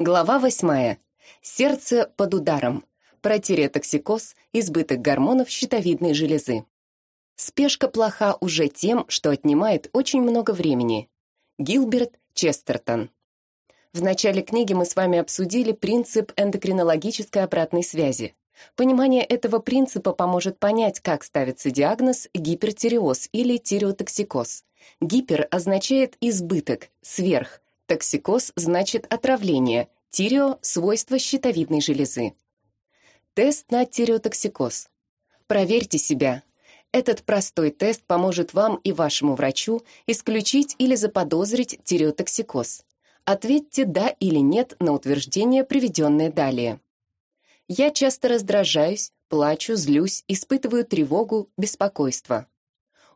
Глава восьмая. Сердце под ударом. Про тиреотоксикоз, избыток гормонов щитовидной железы. Спешка плоха уже тем, что отнимает очень много времени. Гилберт Честертон. В начале книги мы с вами обсудили принцип эндокринологической обратной связи. Понимание этого принципа поможет понять, как ставится диагноз гипертиреоз или тиреотоксикоз. Гипер означает избыток, сверх, Токсикоз значит отравление, тирео – свойство щитовидной железы. Тест на тиреотоксикоз. Проверьте себя. Этот простой тест поможет вам и вашему врачу исключить или заподозрить тиреотоксикоз. Ответьте «да» или «нет» на утверждение, приведенное далее. Я часто раздражаюсь, плачу, злюсь, испытываю тревогу, беспокойство.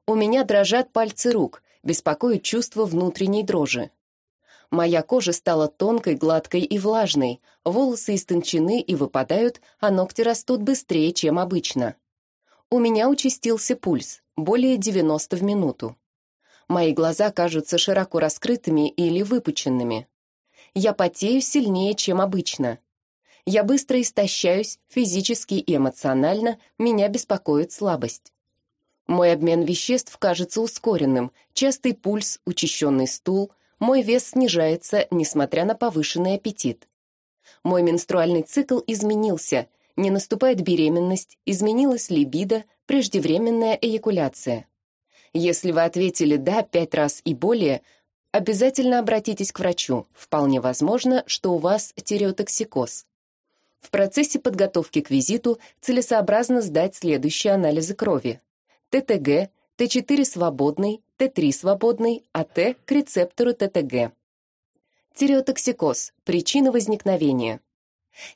У меня дрожат пальцы рук, беспокоит чувство внутренней дрожи. Моя кожа стала тонкой, гладкой и влажной, волосы истончены и выпадают, а ногти растут быстрее, чем обычно. У меня участился пульс, более 90 в минуту. Мои глаза кажутся широко раскрытыми или выпученными. Я потею сильнее, чем обычно. Я быстро истощаюсь, физически и эмоционально, меня беспокоит слабость. Мой обмен веществ кажется ускоренным, частый пульс, учащенный стул — мой вес снижается, несмотря на повышенный аппетит. Мой менструальный цикл изменился, не наступает беременность, изменилась либидо, преждевременная эякуляция. Если вы ответили «да» пять раз и более, обязательно обратитесь к врачу. Вполне возможно, что у вас тиреотоксикоз. В процессе подготовки к визиту целесообразно сдать следующие анализы крови. ТТГ, Т4 свободный, Т3 свободный, а Т к рецептору ТТГ. Тиреотоксикоз – причина возникновения.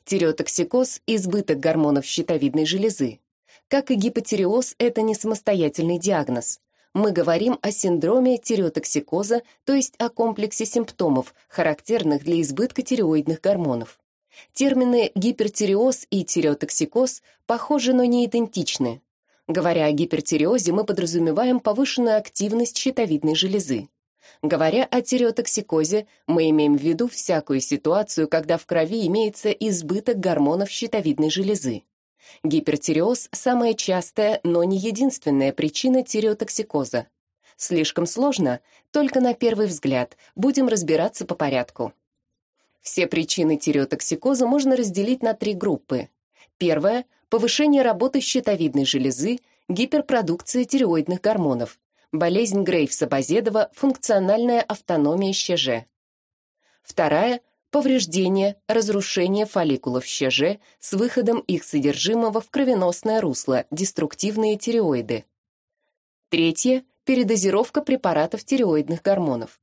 Тиреотоксикоз – избыток гормонов щитовидной железы. Как и гипотиреоз, это не самостоятельный диагноз. Мы говорим о синдроме тиреотоксикоза, то есть о комплексе симптомов, характерных для избытка тиреоидных гормонов. Термины гипертиреоз и тиреотоксикоз похожи, но не идентичны. Говоря о гипертиреозе, мы подразумеваем повышенную активность щитовидной железы. Говоря о тиреотоксикозе, мы имеем в виду всякую ситуацию, когда в крови имеется избыток гормонов щитовидной железы. Гипертиреоз – самая частая, но не единственная причина тиреотоксикоза. Слишком сложно? Только на первый взгляд. Будем разбираться по порядку. Все причины тиреотоксикоза можно разделить на три группы. Первая – повышение работы щитовидной железы, гиперпродукция тиреоидных гормонов, болезнь Грейвса-Базедова, функциональная автономия ЩЖ. Вторая – повреждение, разрушение фолликулов ЩЖ с выходом их содержимого в кровеносное русло, деструктивные тиреоиды. Третье – передозировка препаратов тиреоидных гормонов.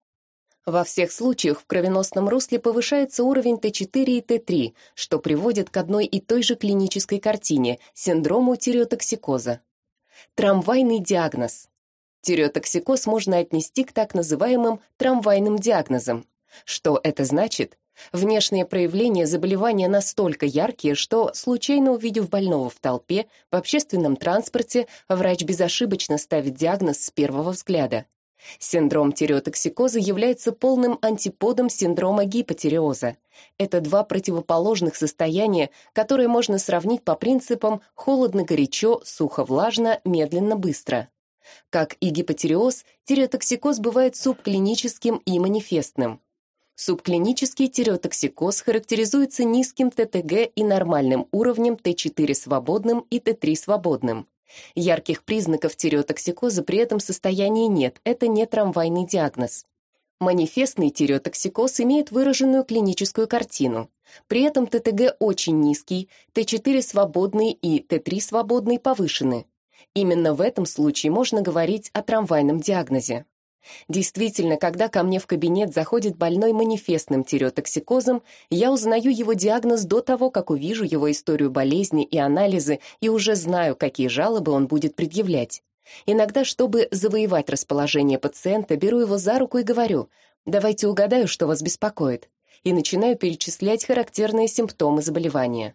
Во всех случаях в кровеносном русле повышается уровень Т4 и Т3, что приводит к одной и той же клинической картине – синдрому тиреотоксикоза. Трамвайный диагноз. Тиреотоксикоз можно отнести к так называемым трамвайным диагнозам. Что это значит? Внешние проявления заболевания настолько яркие, что, случайно увидев больного в толпе, в общественном транспорте, врач безошибочно ставит диагноз с первого взгляда. Синдром тиреотоксикоза является полным антиподом синдрома гипотиреоза. Это два противоположных состояния, которые можно сравнить по принципам холодно-горячо, сухо-влажно, медленно-быстро. Как и гипотиреоз, тиреотоксикоз бывает субклиническим и манифестным. Субклинический тиреотоксикоз характеризуется низким ТТГ и нормальным уровнем Т4 свободным и Т3 свободным. Ярких признаков тиреотоксикоза при этом состоянии нет, это не трамвайный диагноз. Манифестный тиреотоксикоз имеет выраженную клиническую картину. При этом ТТГ очень низкий, Т4 свободный и Т3 свободный повышены. Именно в этом случае можно говорить о трамвайном диагнозе. Действительно, когда ко мне в кабинет заходит больной манифестным тиреотоксикозом, я узнаю его диагноз до того, как увижу его историю болезни и анализы и уже знаю, какие жалобы он будет предъявлять. Иногда, чтобы завоевать расположение пациента, беру его за руку и говорю «давайте угадаю, что вас беспокоит», и начинаю перечислять характерные симптомы заболевания.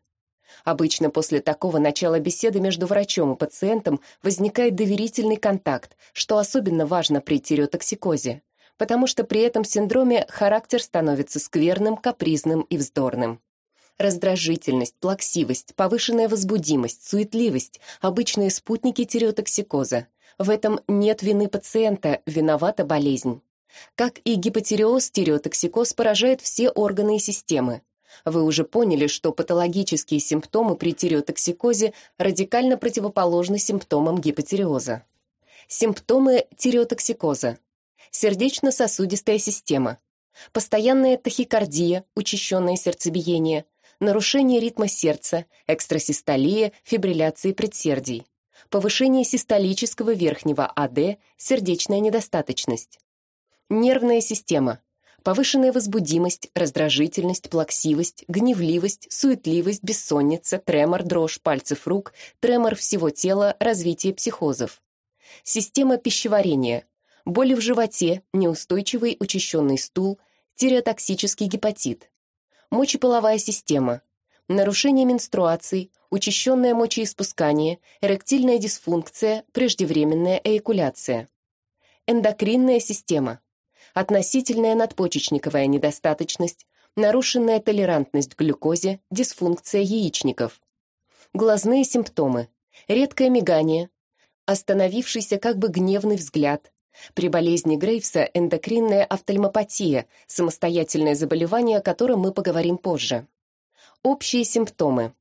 Обычно после такого начала беседы между врачом и пациентом возникает доверительный контакт, что особенно важно при тиреотоксикозе. потому что при этом синдроме характер становится скверным, капризным и вздорным. Раздражительность, плаксивость, повышенная возбудимость, суетливость – обычные спутники тиреотоксикоза. В этом нет вины пациента, виновата болезнь. Как и гипотереоз, тиреотоксикоз поражает все органы и системы. Вы уже поняли, что патологические симптомы при тиреотоксикозе радикально противоположны симптомам гипотереоза. Симптомы тиреотоксикоза. Сердечно-сосудистая система. Постоянная тахикардия, учащенное сердцебиение, нарушение ритма сердца, экстрасистолия, фибрилляции предсердий, повышение систолического верхнего АД, сердечная недостаточность. Нервная система. Повышенная возбудимость, раздражительность, плаксивость, гневливость, суетливость, бессонница, тремор, дрожь пальцев рук, тремор всего тела, развитие психозов. Система пищеварения. Боли в животе, неустойчивый учащенный стул, тиреотоксический гепатит, мочеполовая система, нарушение менструаций, учащенное мочеиспускание, эректильная дисфункция, преждевременная эякуляция. Эндокринная система, относительная надпочечниковая недостаточность, нарушенная толерантность к глюкозе, дисфункция яичников. Глазные симптомы, редкое мигание, остановившийся как бы гневный взгляд, при болезни Грейвса эндокринная офтальмопатия, самостоятельное заболевание, о котором мы поговорим позже. Общие симптомы.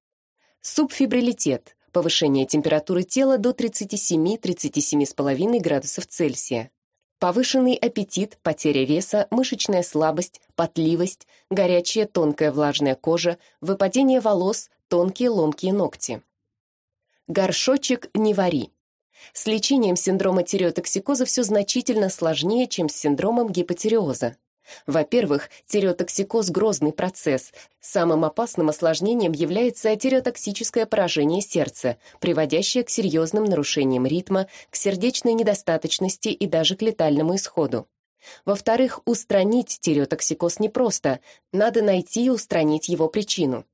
Субфибрилитет, повышение температуры тела до 37-37,5 градусов Цельсия. Повышенный аппетит, потеря веса, мышечная слабость, потливость, горячая тонкая влажная кожа, выпадение волос, тонкие ломкие ногти. Горшочек не вари. С лечением синдрома тиреотоксикоза все значительно сложнее, чем с синдромом гипотереоза. Во-первых, тиреотоксикоз – грозный процесс. Самым опасным осложнением является тиреотоксическое поражение сердца, приводящее к серьезным нарушениям ритма, к сердечной недостаточности и даже к летальному исходу. Во-вторых, устранить тиреотоксикоз непросто, надо найти и устранить его причину.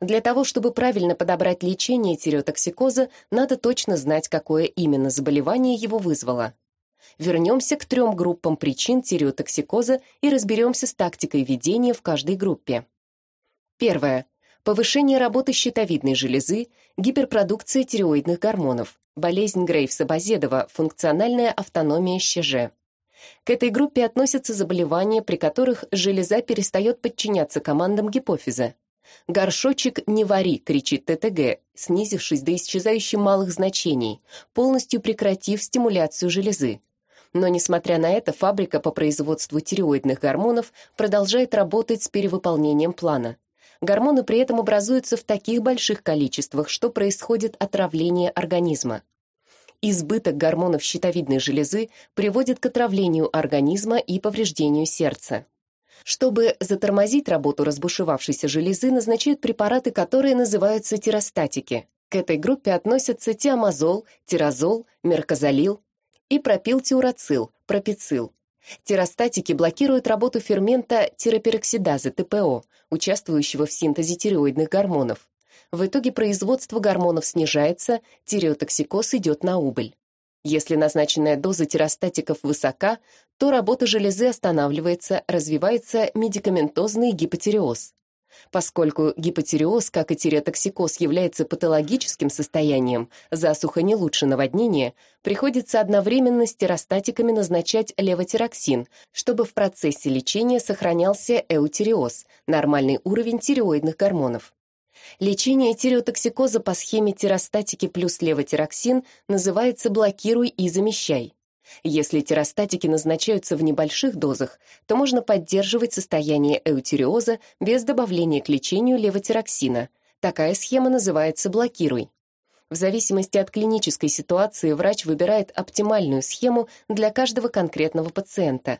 Для того, чтобы правильно подобрать лечение тиреотоксикоза, надо точно знать, какое именно заболевание его вызвало. Вернемся к трем группам причин тиреотоксикоза и разберемся с тактикой ведения в каждой группе. Первое. Повышение работы щитовидной железы, гиперпродукция тиреоидных гормонов, болезнь Грейвса-Базедова, функциональная автономия ЩЖ. К этой группе относятся заболевания, при которых железа перестает подчиняться командам гипофиза, «Горшочек не вари!» — кричит ТТГ, снизившись до исчезающих малых значений, полностью прекратив стимуляцию железы. Но, несмотря на это, фабрика по производству тиреоидных гормонов продолжает работать с перевыполнением плана. Гормоны при этом образуются в таких больших количествах, что происходит отравление организма. Избыток гормонов щитовидной железы приводит к отравлению организма и повреждению сердца. Чтобы затормозить работу разбушевавшейся железы, назначают препараты, которые называются тиростатики. К этой группе относятся тиамазол, тирозол, меркозалил и пропилтиурацил, пропицил. Тиростатики блокируют работу фермента тиропероксидазы, ТПО, участвующего в синтезе тиреоидных гормонов. В итоге производство гормонов снижается, тиреотоксикоз идет на убыль. Если назначенная доза тиростатиков высока, то работа железы останавливается, развивается медикаментозный гипотереоз. Поскольку гипотереоз, как и тиреотоксикоз, является патологическим состоянием, засуха не лучше наводнения, приходится одновременно с тиростатиками назначать левотироксин, чтобы в процессе лечения сохранялся эутереоз, нормальный уровень тиреоидных гормонов. Лечение тиреотоксикоза по схеме тиростатики плюс левотироксин называется «блокируй и замещай». Если тиростатики назначаются в небольших дозах, то можно поддерживать состояние эутериоза без добавления к лечению левотироксина. Такая схема называется «блокируй». В зависимости от клинической ситуации врач выбирает оптимальную схему для каждого конкретного пациента.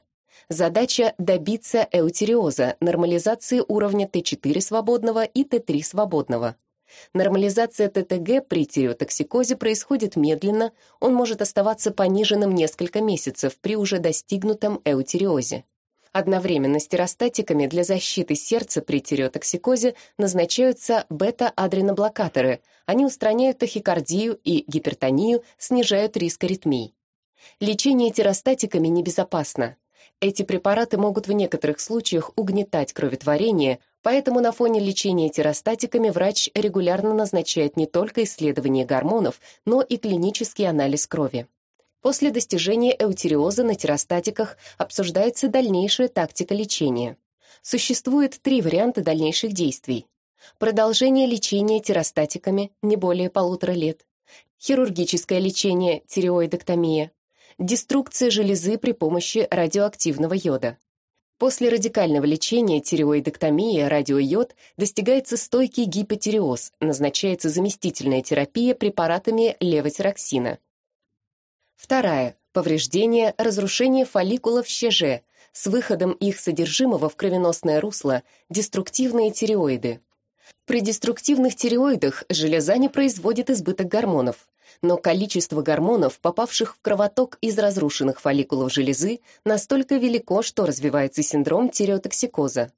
Задача – добиться эутериоза, нормализации уровня Т4 свободного и Т3 свободного. Нормализация ТТГ при тиреотоксикозе происходит медленно, он может оставаться пониженным несколько месяцев при уже достигнутом эутериозе. Одновременно с тиростатиками для защиты сердца при тиреотоксикозе назначаются бета-адреноблокаторы. Они устраняют тахикардию и гипертонию, снижают риск аритмий. Лечение тиростатиками небезопасно. Эти препараты могут в некоторых случаях угнетать кроветворение, поэтому на фоне лечения теростатиками врач регулярно назначает не только исследование гормонов, но и клинический анализ крови. После достижения эутериоза на теростатиках обсуждается дальнейшая тактика лечения. Существует три варианта дальнейших действий. Продолжение лечения теростатиками не более полутора лет, хирургическое лечение, тиреоидоктомия, деструкция железы при помощи радиоактивного йода. После радикального лечения тиреоидоктомии радиойод достигается стойкий гипотиреоз, назначается заместительная терапия препаратами левотироксина. Вторая. Повреждение, разрушение фолликулов ЩЖ с выходом их содержимого в кровеносное русло, деструктивные тиреоиды. При деструктивных тиреоидах железа не производит избыток гормонов, но количество гормонов, попавших в кровоток из разрушенных фолликулов железы, настолько велико, что развивается синдром тиреотоксикоза.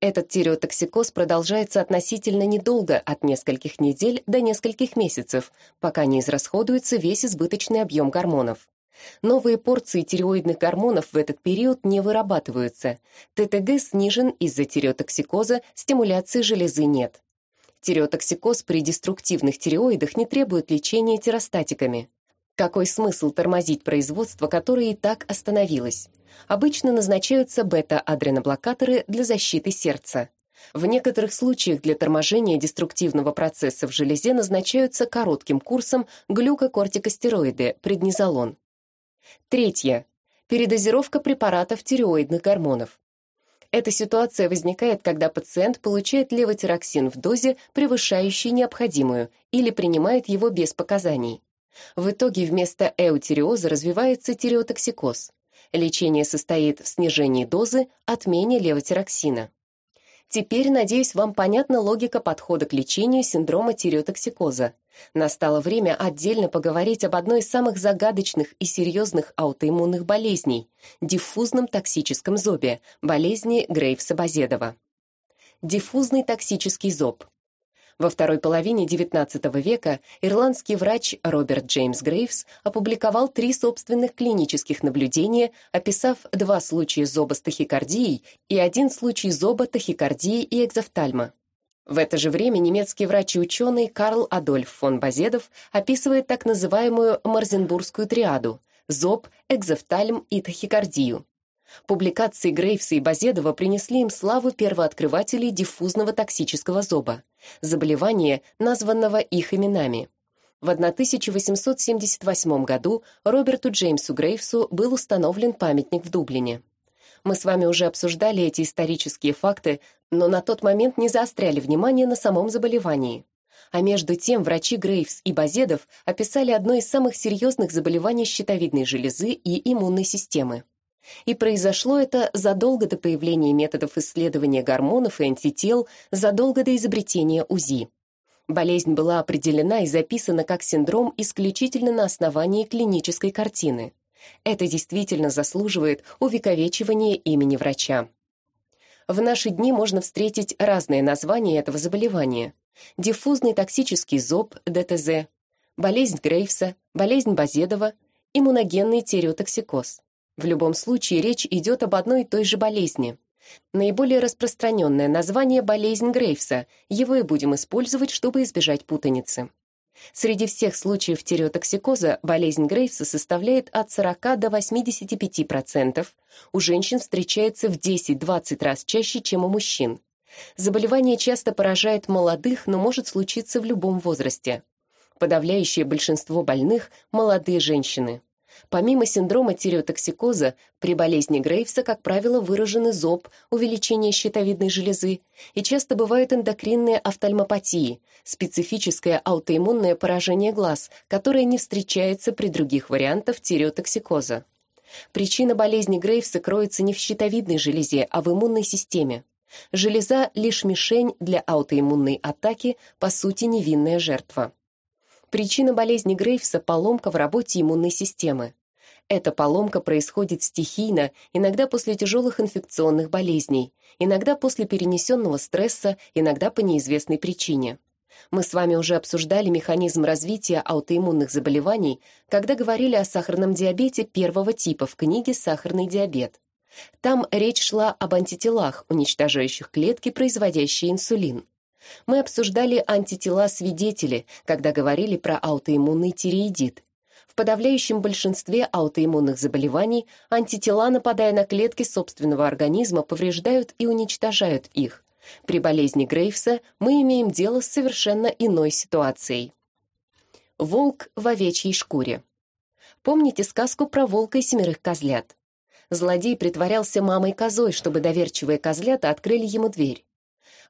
Этот тиреотоксикоз продолжается относительно недолго, от нескольких недель до нескольких месяцев, пока не израсходуется весь избыточный объем гормонов. Новые порции тиреоидных гормонов в этот период не вырабатываются. ТТГ снижен из-за тиреотоксикоза, стимуляции железы нет. Тиреотоксикоз при деструктивных тиреоидах не требует лечения тиростатиками. Какой смысл тормозить производство, которое и так остановилось? Обычно назначаются бета-адреноблокаторы для защиты сердца. В некоторых случаях для торможения деструктивного процесса в железе назначаются коротким курсом глюкокортикостероиды, преднизолон. Третье. Передозировка препаратов тиреоидных гормонов. Эта ситуация возникает, когда пациент получает левотироксин в дозе, превышающей необходимую, или принимает его без показаний. В итоге вместо эутериоза развивается тиреотоксикоз. Лечение состоит в снижении дозы, отмене левотироксина. Теперь, надеюсь, вам понятна логика подхода к лечению синдрома тиреотоксикоза. Настало время отдельно поговорить об одной из самых загадочных и серьезных аутоиммунных болезней – диффузном токсическом зобе, болезни Грейвса-Базедова. Диффузный токсический зоб. Во второй половине XIX века ирландский врач Роберт Джеймс Грейвс опубликовал три собственных клинических наблюдения, описав два случая зоба с тахикардией и один случай зоба, тахикардии и экзофтальма. В это же время немецкий врач и ученый Карл Адольф фон Базедов описывает так называемую Марзенбургскую триаду – зоб, экзофтальм и тахикардию. Публикации Грейвса и Базедова принесли им славу первооткрывателей диффузного токсического зоба, заболевания, названного их именами. В 1878 году Роберту Джеймсу Грейвсу был установлен памятник в Дублине. Мы с вами уже обсуждали эти исторические факты, но на тот момент не заостряли внимание на самом заболевании. А между тем врачи Грейвс и Базедов описали одно из самых серьезных заболеваний щитовидной железы и иммунной системы. И произошло это задолго до появления методов исследования гормонов и антител, задолго до изобретения УЗИ. Болезнь была определена и записана как синдром исключительно на основании клинической картины. Это действительно заслуживает увековечивания имени врача. В наши дни можно встретить разные названия этого заболевания. Диффузный токсический зоб, ДТЗ, болезнь Грейвса, болезнь Базедова, иммуногенный тиреотоксикоз. В любом случае речь идет об одной и той же болезни. Наиболее распространенное название – болезнь Грейвса, его и будем использовать, чтобы избежать путаницы. Среди всех случаев тиреотоксикоза болезнь Грейвса составляет от 40 до 85%, у женщин встречается в 10-20 раз чаще, чем у мужчин. Заболевание часто поражает молодых, но может случиться в любом возрасте. Подавляющее большинство больных – молодые женщины. Помимо синдрома тиреотоксикоза, при болезни Грейвса, как правило, выражены зоб, увеличение щитовидной железы, и часто бывают эндокринные офтальмопатии, специфическое аутоиммунное поражение глаз, которое не встречается при других вариантах тиреотоксикоза. Причина болезни Грейвса кроется не в щитовидной железе, а в иммунной системе. Железа — лишь мишень для аутоиммунной атаки, по сути, невинная жертва. Причина болезни Грейвса – поломка в работе иммунной системы. Эта поломка происходит стихийно, иногда после тяжелых инфекционных болезней, иногда после перенесенного стресса, иногда по неизвестной причине. Мы с вами уже обсуждали механизм развития аутоиммунных заболеваний, когда говорили о сахарном диабете первого типа в книге «Сахарный диабет». Там речь шла об антителах, уничтожающих клетки, производящие инсулин. Мы обсуждали антитела-свидетели, когда говорили про аутоиммунный тиреидит. В подавляющем большинстве аутоиммунных заболеваний антитела, нападая на клетки собственного организма, повреждают и уничтожают их. При болезни Грейвса мы имеем дело с совершенно иной ситуацией. Волк в овечьей шкуре. Помните сказку про волка и семерых козлят? Злодей притворялся мамой-козой, чтобы доверчивые козлята открыли ему дверь.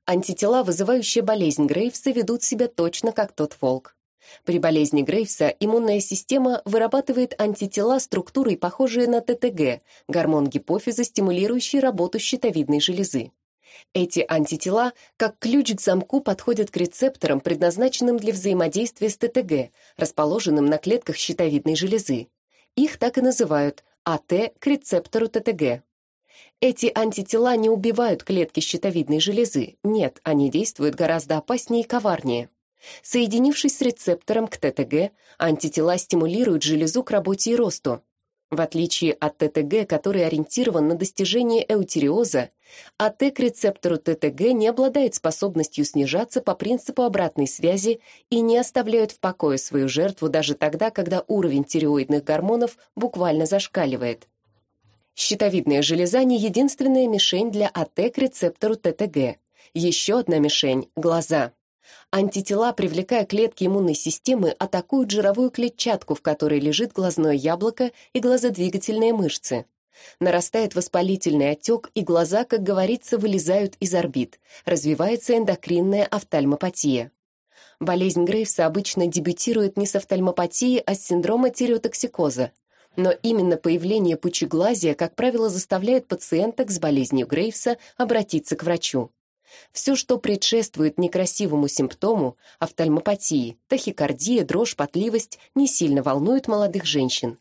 Антитела, вызывающие болезнь Грейвса, ведут себя точно как тот волк. При болезни Грейвса иммунная система вырабатывает антитела структурой, похожие на ТТГ, гормон гипофиза, стимулирующий работу щитовидной железы. Эти антитела, как ключ к замку, подходят к рецепторам, предназначенным для взаимодействия с ТТГ, расположенным на клетках щитовидной железы. Их так и называют АТ к рецептору ТТГ. Эти антитела не убивают клетки щитовидной железы, нет, они действуют гораздо опаснее и коварнее. Соединившись с рецептором к ТТГ, антитела стимулируют железу к работе и росту. В отличие от ТТГ, который ориентирован на достижение эутериоза, АТ к рецептору ТТГ не обладает способностью снижаться по принципу обратной связи и не оставляют в покое свою жертву даже тогда, когда уровень тиреоидных гормонов буквально зашкаливает. Щитовидная железа не единственная мишень для АТ к рецептору ТТГ. Еще одна мишень – глаза. Антитела, привлекая клетки иммунной системы, атакуют жировую клетчатку, в которой лежит глазное яблоко и глазодвигательные мышцы. Нарастает воспалительный отек, и глаза, как говорится, вылезают из орбит. Развивается эндокринная офтальмопатия. Болезнь Грейвса обычно дебютирует не с офтальмопатией, а с синдрома тиреотоксикоза. Но именно появление пучеглазия, как правило, заставляет пациенток с болезнью Грейвса обратиться к врачу. Все, что предшествует некрасивому симптому, офтальмопатии, тахикардия, дрожь, потливость, не сильно волнует молодых женщин.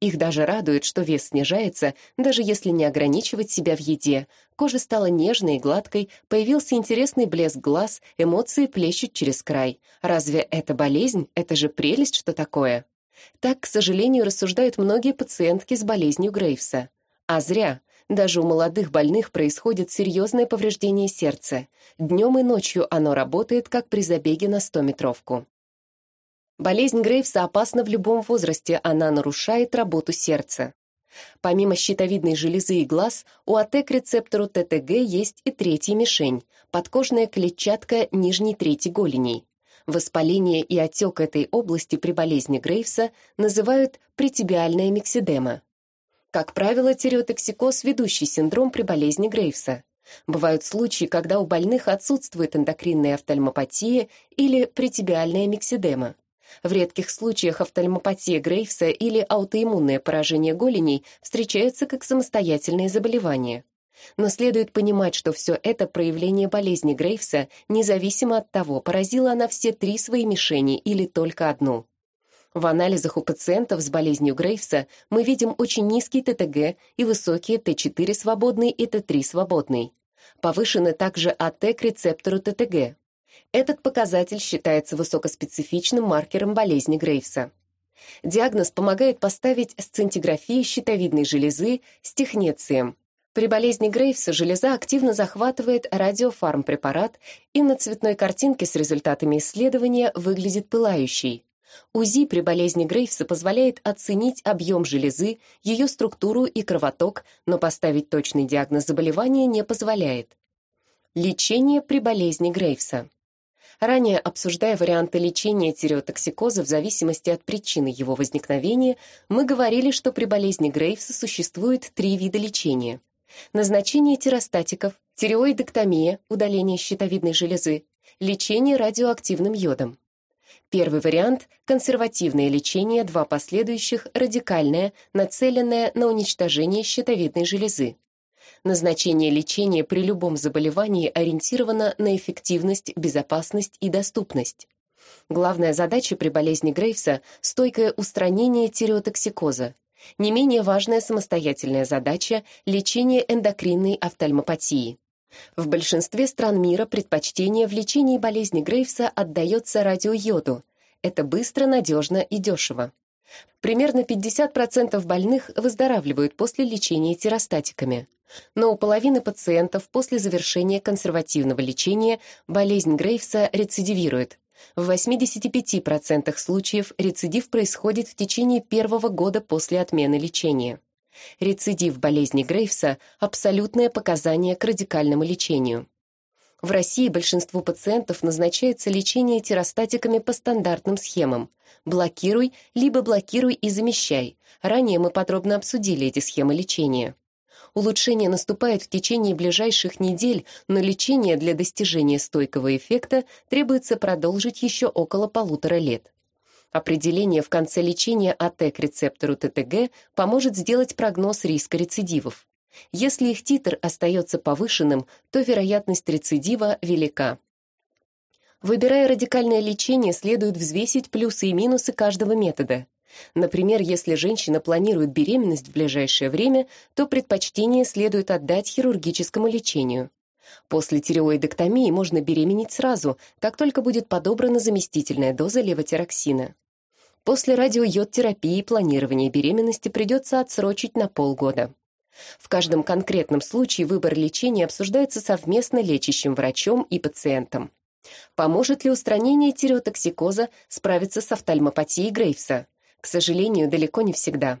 Их даже радует, что вес снижается, даже если не ограничивать себя в еде. Кожа стала нежной и гладкой, появился интересный блеск глаз, эмоции плещут через край. Разве это болезнь? Это же прелесть, что такое? Так, к сожалению, рассуждают многие пациентки с болезнью Грейвса. А зря. Даже у молодых больных происходит серьезное повреждение сердца. Днем и ночью оно работает, как при забеге на 100-метровку. Болезнь Грейвса опасна в любом возрасте, она нарушает работу сердца. Помимо щитовидной железы и глаз, у АТ к рецептору ТТГ есть и третья мишень – подкожная клетчатка нижней трети голеней. Воспаление и отек этой области при болезни Грейвса называют претибиальная миксидема. Как правило, тиреотоксикоз – ведущий синдром при болезни Грейвса. Бывают случаи, когда у больных отсутствует эндокринная офтальмопатия или претибиальная миксидема. В редких случаях офтальмопатия Грейвса или аутоиммунное поражение голеней встречаются как самостоятельные заболевания. Но следует понимать, что все это проявление болезни Грейвса, независимо от того, поразила она все три свои мишени или только одну. В анализах у пациентов с болезнью Грейвса мы видим очень низкий ТТГ и высокие Т4 свободный и Т3 свободный. Повышены также АТ к рецептору ТТГ. Этот показатель считается высокоспецифичным маркером болезни Грейвса. Диагноз помогает поставить сцинтиграфию щитовидной железы с технецием. При болезни Грейвса железа активно захватывает радиофармпрепарат и на цветной картинке с результатами исследования выглядит пылающей. УЗИ при болезни Грейвса позволяет оценить объем железы, ее структуру и кровоток, но поставить точный диагноз заболевания не позволяет. Лечение при болезни Грейвса. Ранее обсуждая варианты лечения тиреотоксикоза в зависимости от причины его возникновения, мы говорили, что при болезни Грейвса существует три вида лечения. Назначение тиростатиков, тиреоидектомия, удаление щитовидной железы, лечение радиоактивным йодом. Первый вариант – консервативное лечение, два последующих – радикальное, нацеленное на уничтожение щитовидной железы. Назначение лечения при любом заболевании ориентировано на эффективность, безопасность и доступность. Главная задача при болезни Грейвса – стойкое устранение тиреотоксикоза. Не менее важная самостоятельная задача – лечение эндокринной офтальмопатии. В большинстве стран мира предпочтение в лечении болезни Грейвса отдается радиойоду. Это быстро, надежно и дешево. Примерно 50% больных выздоравливают после лечения тиростатиками. Но у половины пациентов после завершения консервативного лечения болезнь Грейвса рецидивирует. В 85% случаев рецидив происходит в течение первого года после отмены лечения. Рецидив болезни Грейвса – абсолютное показание к радикальному лечению. В России большинству пациентов назначается лечение тиростатиками по стандартным схемам. Блокируй, либо блокируй и замещай. Ранее мы подробно обсудили эти схемы лечения. Улучшение наступает в течение ближайших недель, но лечение для достижения стойкого эффекта требуется продолжить еще около полутора лет. Определение в конце лечения АТ к рецептору ТТГ поможет сделать прогноз риска рецидивов. Если их титр остается повышенным, то вероятность рецидива велика. Выбирая радикальное лечение, следует взвесить плюсы и минусы каждого метода. Например, если женщина планирует беременность в ближайшее время, то предпочтение следует отдать хирургическому лечению. После тиреоидектомии можно беременеть сразу, как только будет подобрана заместительная доза левотироксина. После радиойод-терапии планирование беременности придется отсрочить на полгода. В каждом конкретном случае выбор лечения обсуждается совместно лечащим врачом и пациентом. Поможет ли устранение тиреотоксикоза справиться с офтальмопатией Грейвса? К сожалению, далеко не всегда.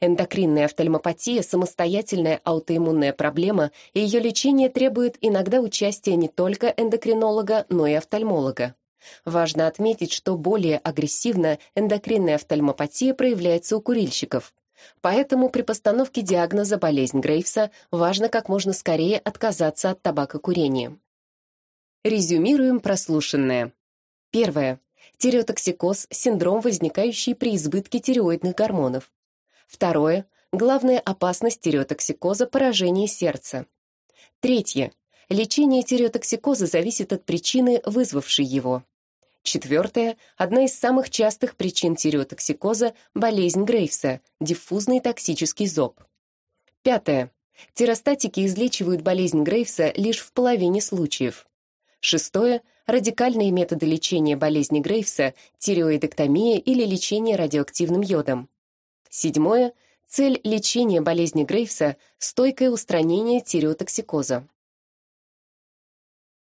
Эндокринная офтальмопатия – самостоятельная аутоиммунная проблема, и ее лечение требует иногда участия не только эндокринолога, но и офтальмолога. Важно отметить, что более агрессивно эндокринная офтальмопатия проявляется у курильщиков. Поэтому при постановке диагноза болезнь Грейвса важно как можно скорее отказаться от табакокурения. Резюмируем прослушанное. Первое. Тиреотоксикоз – синдром, возникающий при избытке тиреоидных гормонов. Второе. Главная опасность тиреотоксикоза – поражение сердца. Третье. Лечение тиреотоксикоза зависит от причины, вызвавшей его. Четвертое. Одна из самых частых причин тиреотоксикоза – болезнь Грейвса, диффузный токсический зоб. Пятое. Тиростатики излечивают болезнь Грейвса лишь в половине случаев. Шестое. Радикальные методы лечения болезни Грейвса, тиреоидектомия или лечение радиоактивным йодом. Седьмое. Цель лечения болезни Грейвса – стойкое устранение тиреотоксикоза.